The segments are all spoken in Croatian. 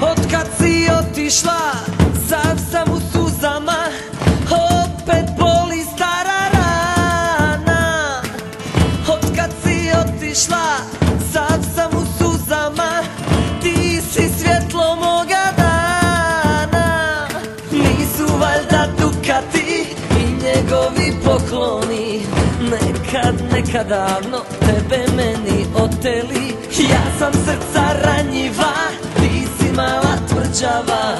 Otkad si otišla, sav sam u suzama Opet boli stara rana. Otkad si otišla, sav sam u suzama Ti si svjetlo moga dana. Nisu valjda dukati i njegovi pokloni Nekad, nekad davno tebe meni oteli. Ja sam srca ranjiva, mala tvrđava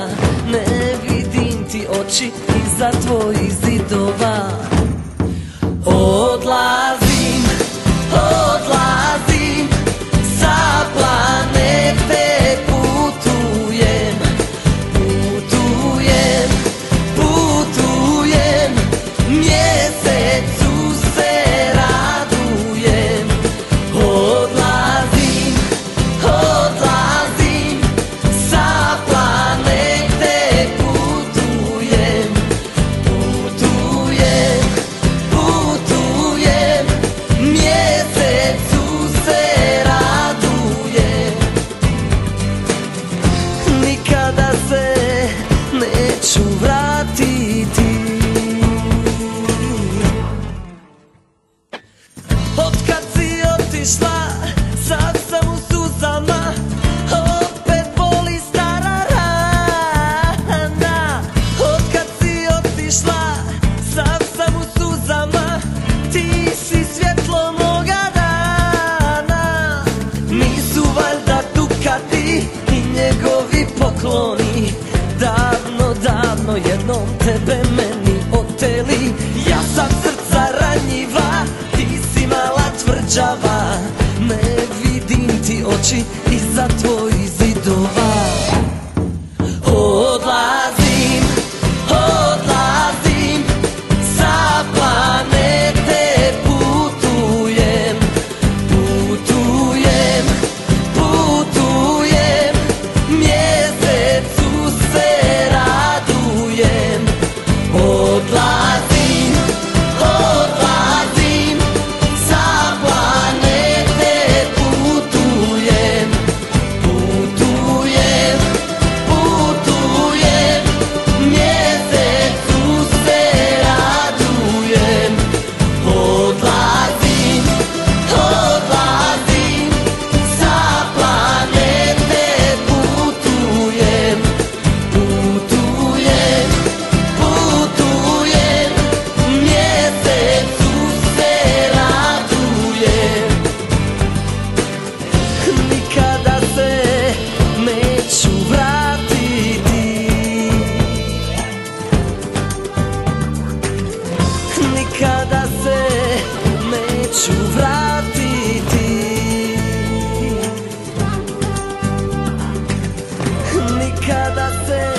Ne vidim ti oči iza tvojih zidova. Odlazim, si otišla, tvrđava Ne vidim ti oči iza tvojih ću vratiti. Nikada se